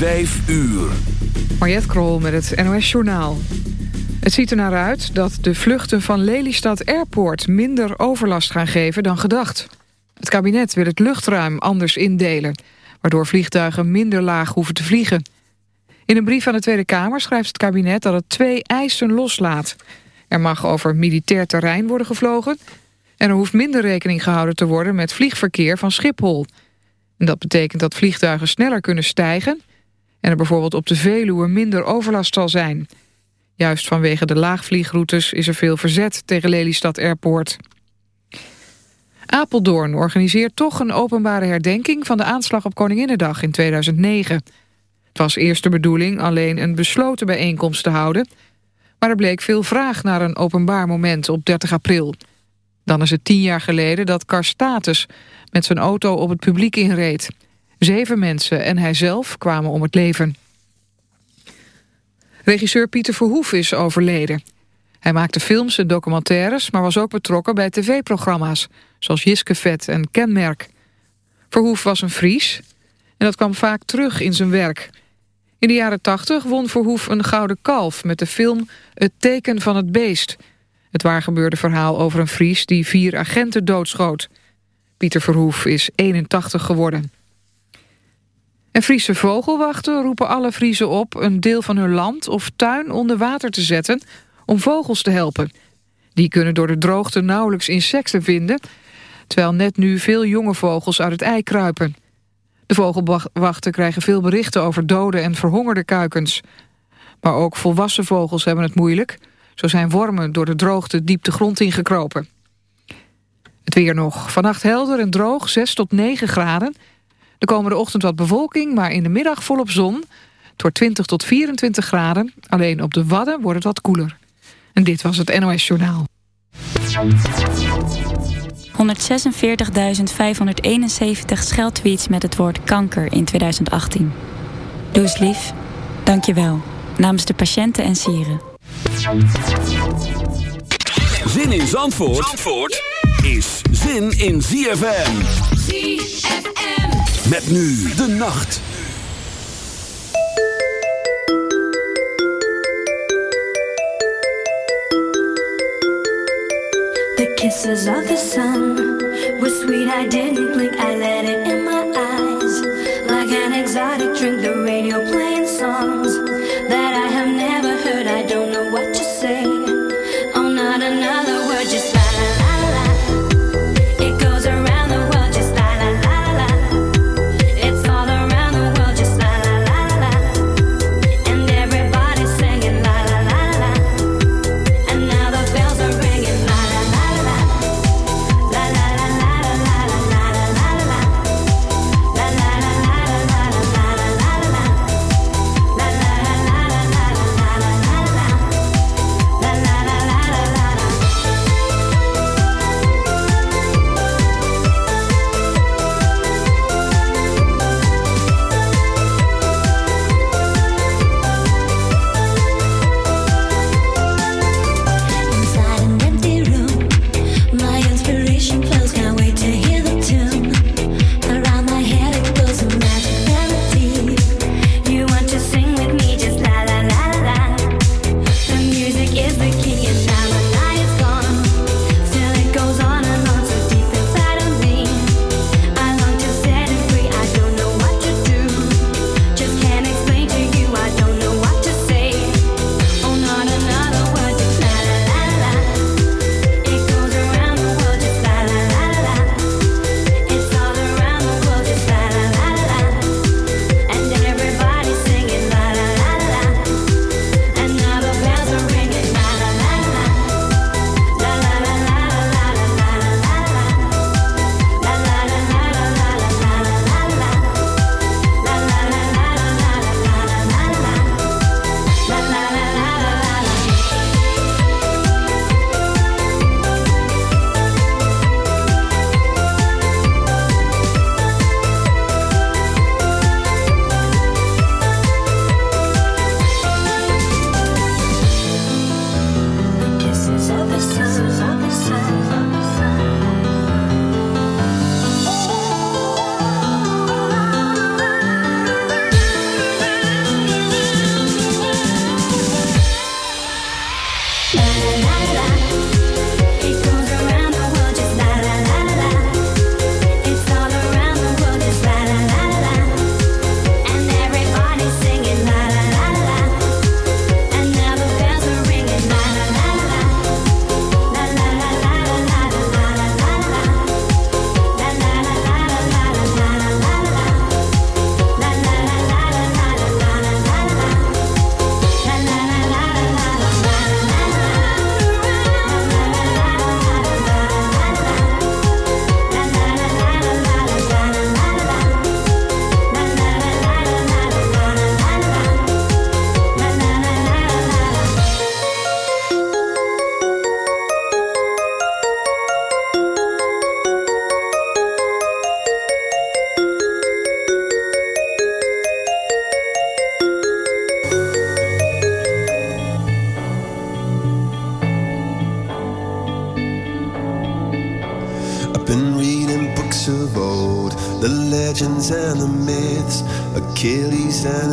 5 uur. Mariette Krol met het NOS Journaal. Het ziet er naar uit dat de vluchten van Lelystad Airport... minder overlast gaan geven dan gedacht. Het kabinet wil het luchtruim anders indelen... waardoor vliegtuigen minder laag hoeven te vliegen. In een brief aan de Tweede Kamer schrijft het kabinet... dat het twee eisen loslaat. Er mag over militair terrein worden gevlogen... en er hoeft minder rekening gehouden te worden... met vliegverkeer van Schiphol... En dat betekent dat vliegtuigen sneller kunnen stijgen en er bijvoorbeeld op de Veluwe minder overlast zal zijn. Juist vanwege de laagvliegroutes is er veel verzet tegen Lelystad Airport. Apeldoorn organiseert toch een openbare herdenking van de aanslag op Koninginnedag in 2009. Het was eerst de bedoeling alleen een besloten bijeenkomst te houden... maar er bleek veel vraag naar een openbaar moment op 30 april. Dan is het tien jaar geleden dat Karstatus met zijn auto op het publiek inreed... Zeven mensen en hij zelf kwamen om het leven. Regisseur Pieter Verhoef is overleden. Hij maakte films en documentaires, maar was ook betrokken bij tv-programma's... zoals Jiske Vet en Kenmerk. Verhoef was een Fries en dat kwam vaak terug in zijn werk. In de jaren tachtig won Verhoef een gouden kalf met de film Het teken van het beest... Het waargebeurde verhaal over een Fries die vier agenten doodschoot. Pieter Verhoef is 81 geworden. En Friese vogelwachten roepen alle Friese op... een deel van hun land of tuin onder water te zetten... om vogels te helpen. Die kunnen door de droogte nauwelijks insecten vinden... terwijl net nu veel jonge vogels uit het ei kruipen. De vogelwachten krijgen veel berichten over dode en verhongerde kuikens. Maar ook volwassen vogels hebben het moeilijk. Zo zijn wormen door de droogte diep de grond ingekropen. Het weer nog. Vannacht helder en droog, 6 tot 9 graden... De komende ochtend wat bewolking, maar in de middag volop zon. Het wordt 20 tot 24 graden. Alleen op de Wadden wordt het wat koeler. En dit was het NOS Journaal. 146.571 scheldtweets met het woord kanker in 2018. Doe eens lief. Dank je wel. Namens de patiënten en sieren. Zin in Zandvoort, Zandvoort is zin in ZFM. ZFM. Met nu de nacht. The kisses of the sun were sweet. I didn't blink. I let it in my eyes. Like an exotic drink, the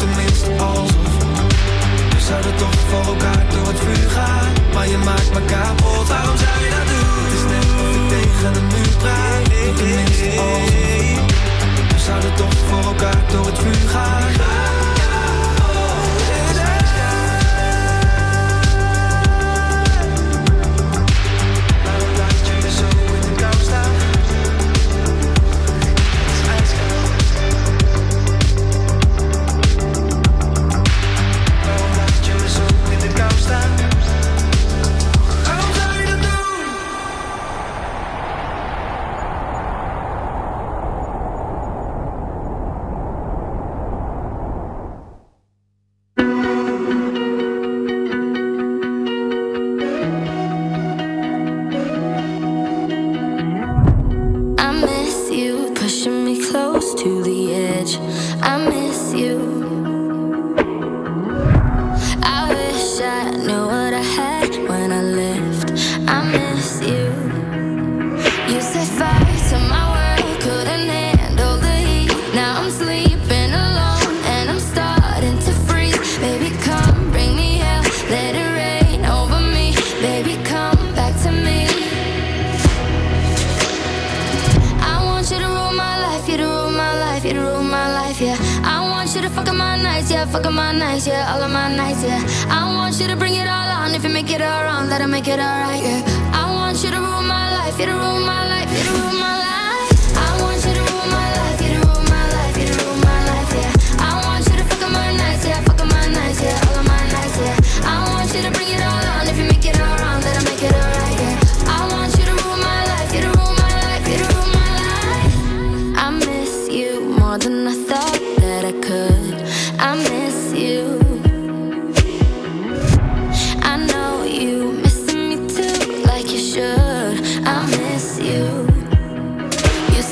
tenminste alsof. We zouden toch voor elkaar door het vuur gaan. Maar je maakt me kapot. Waarom zou je dat doen? Het is net of je tegen een muur praat. Tenminste alsof. We zouden toch voor elkaar door het vuur gaan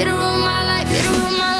You don't rule my life, you don't rule my life.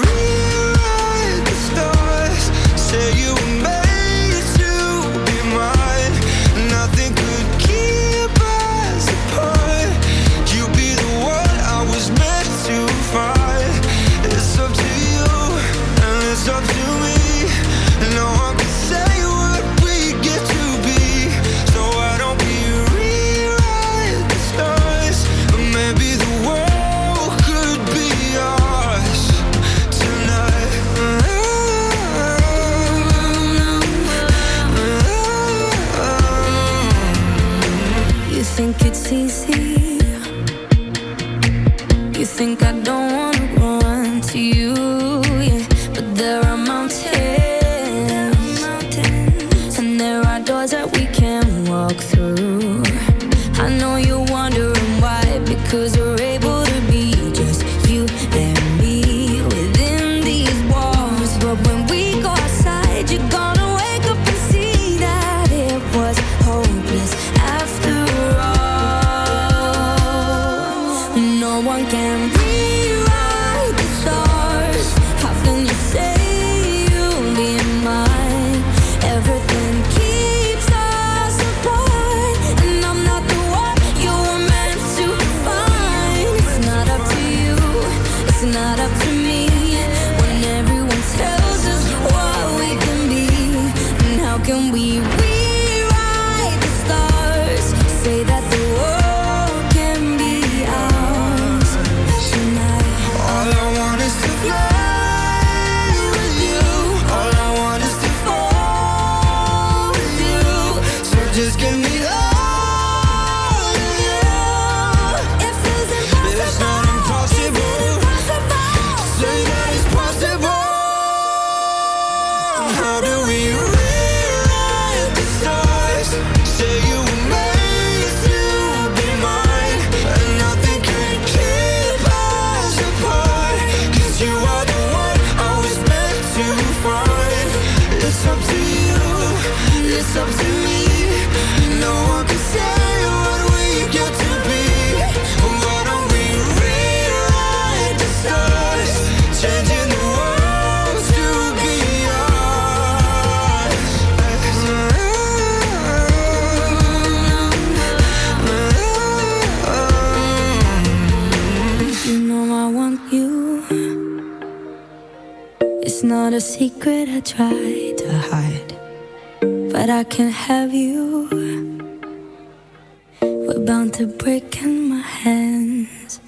the brick my hands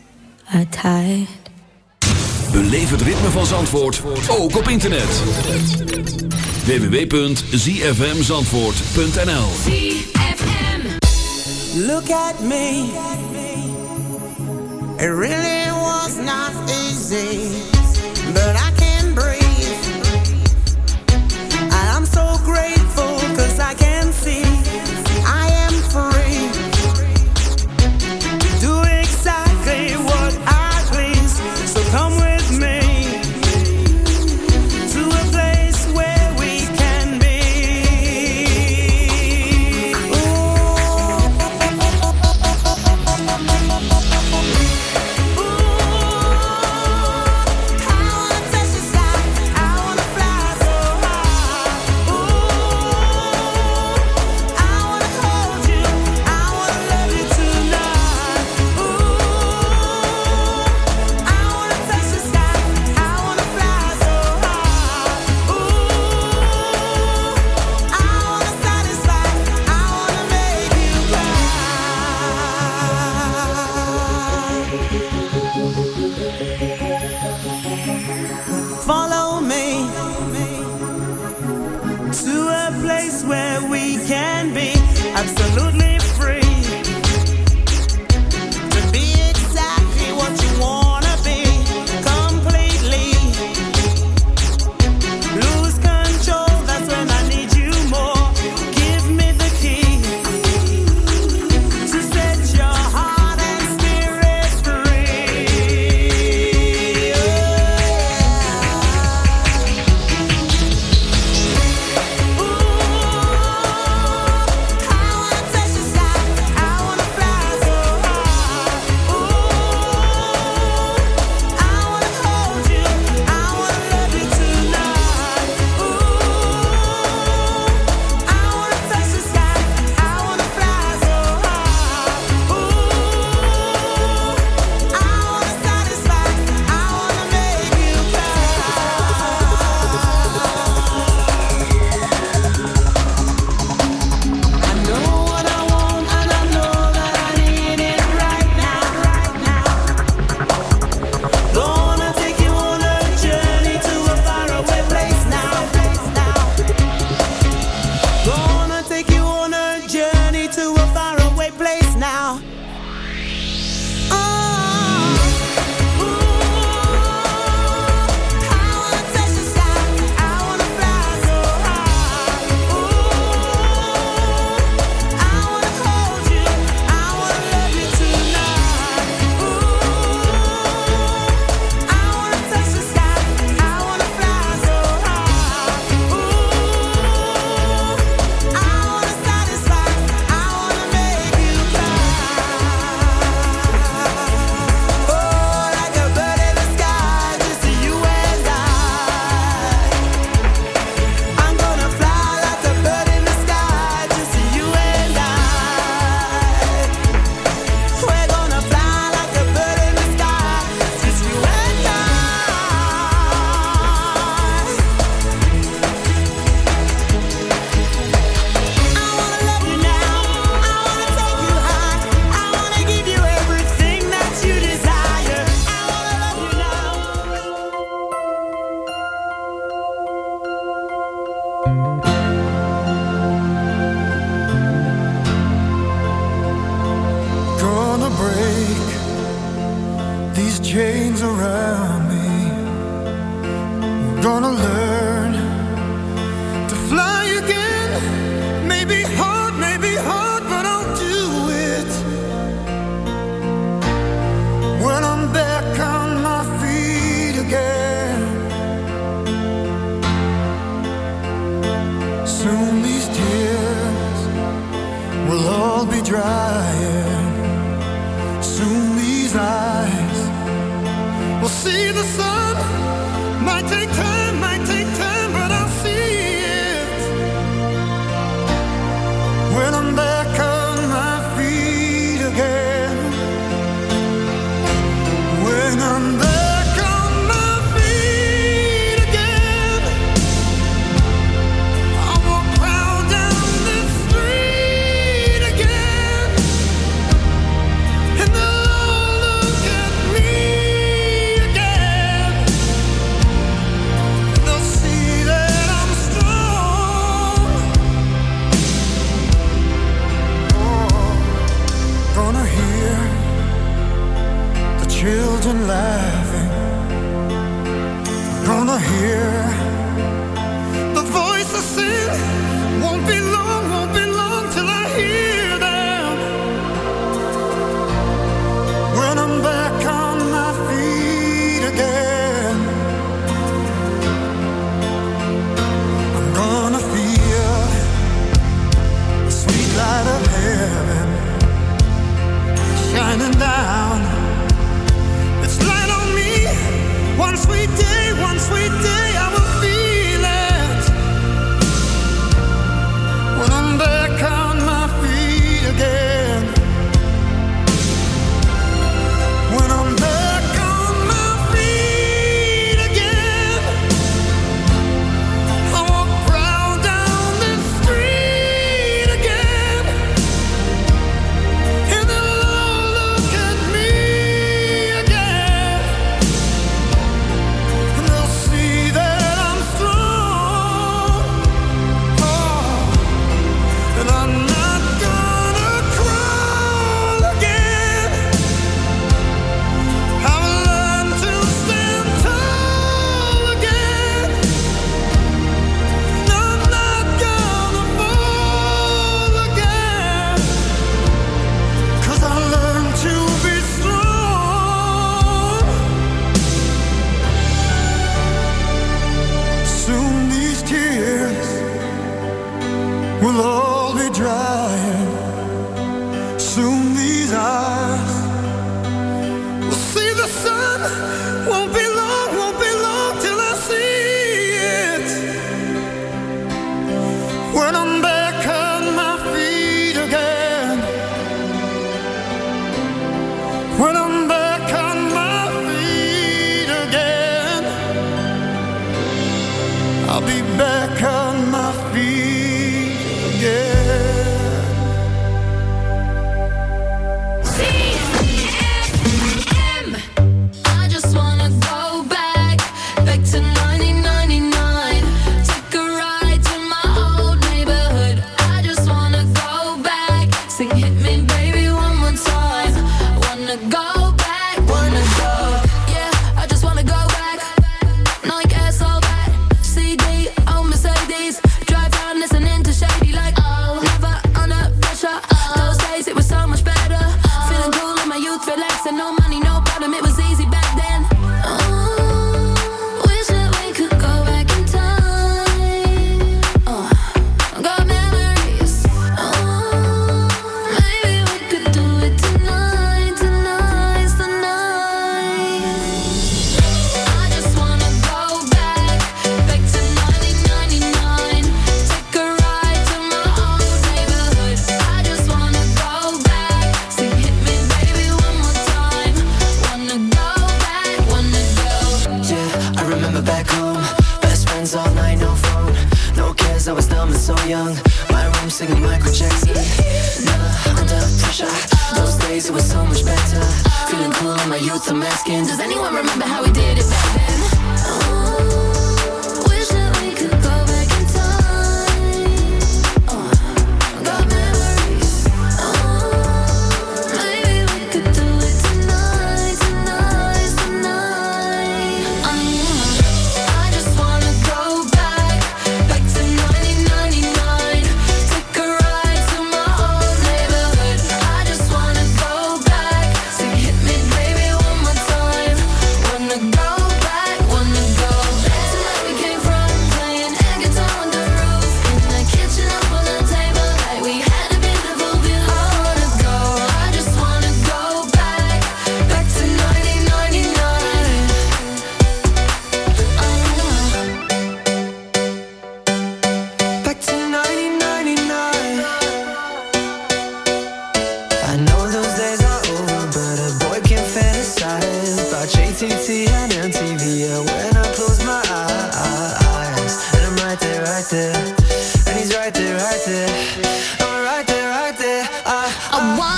are tied. Beleef het ritme van Zandvoort ook op internet. www.zfmzandvoort.nl Look at me. It really was not easy.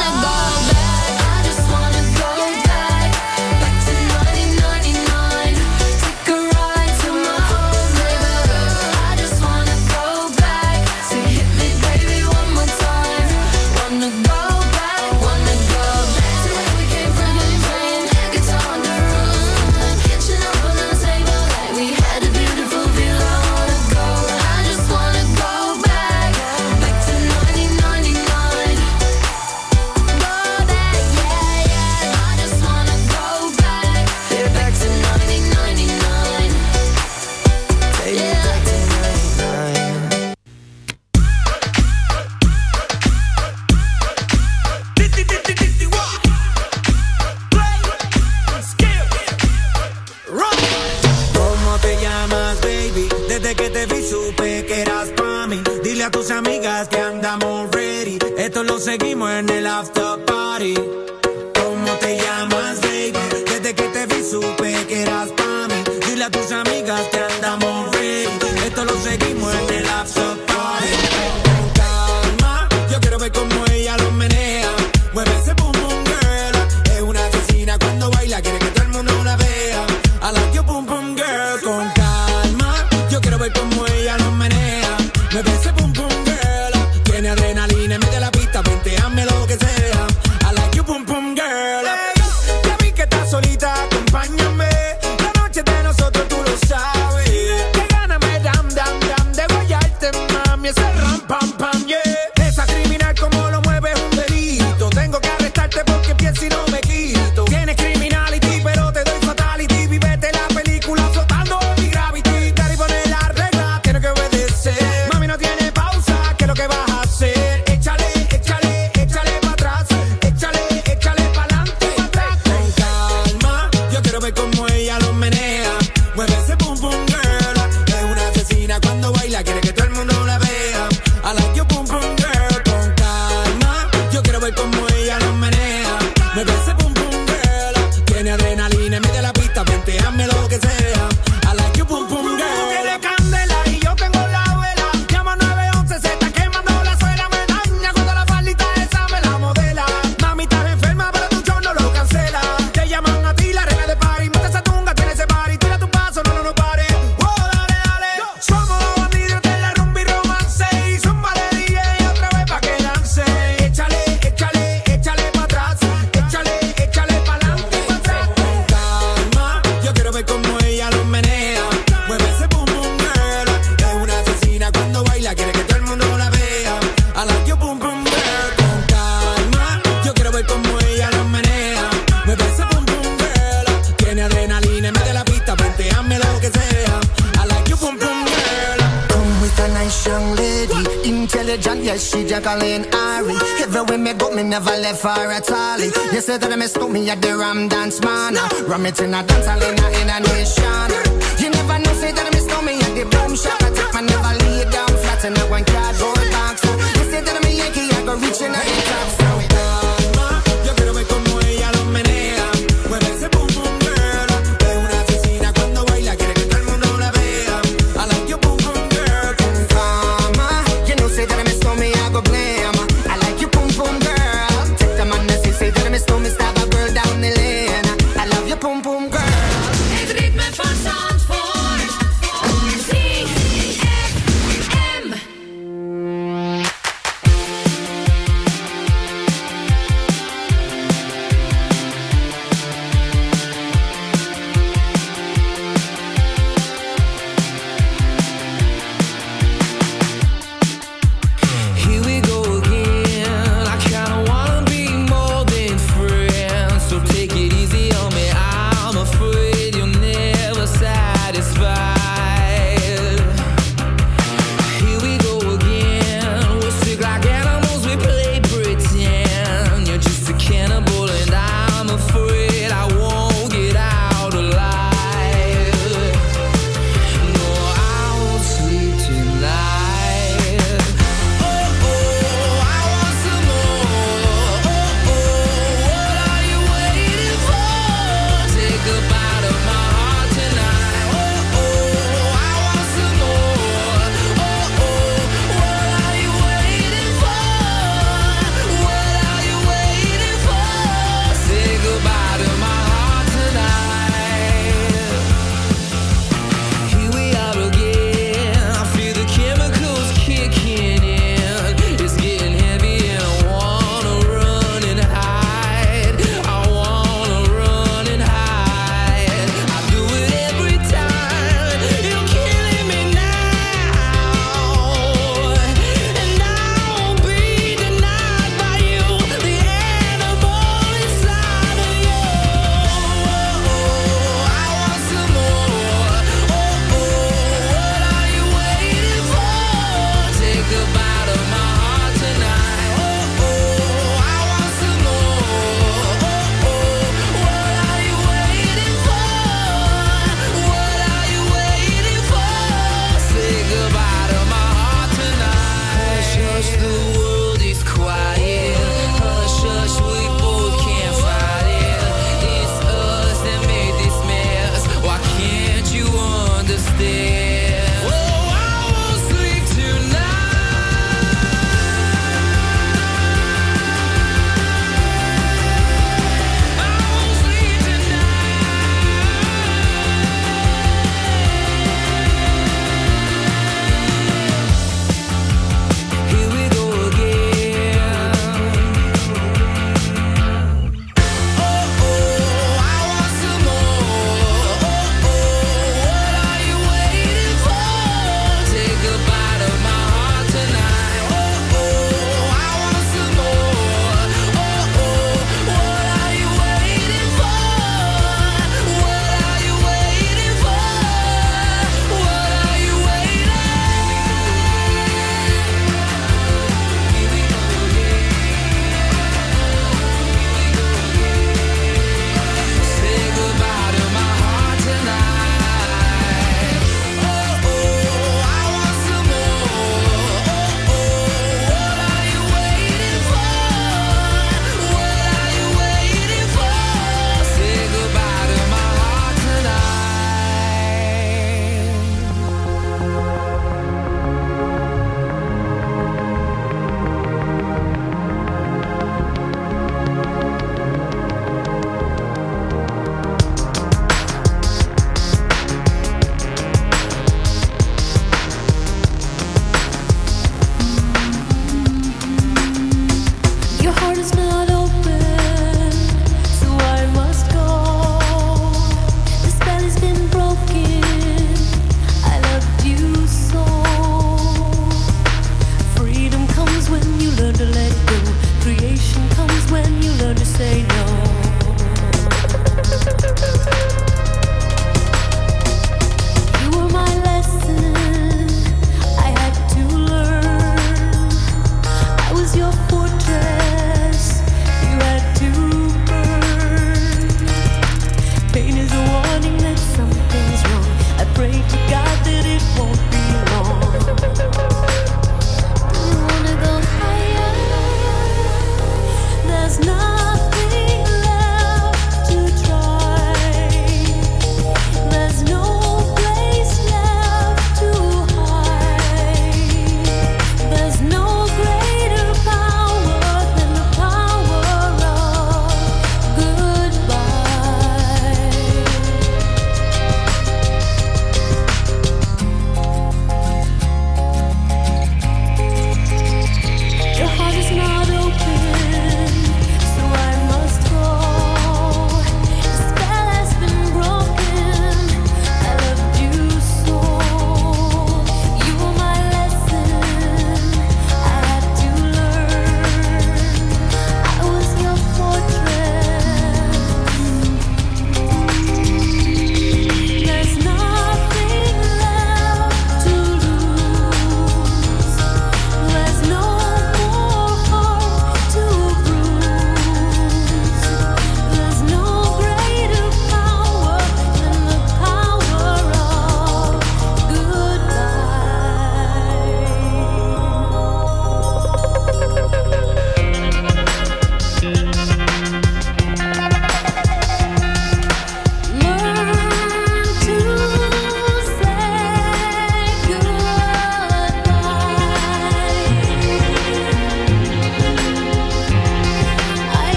wanna go. It in a dance hall in a,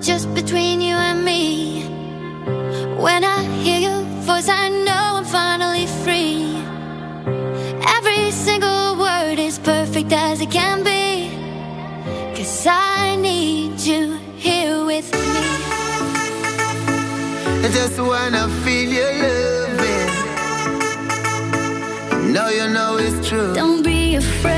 just between you and me. When I hear your voice, I know I'm finally free. Every single word is perfect as it can be. Cause I need you here with me. I just wanna feel your loving. Now you know it's true. Don't be afraid.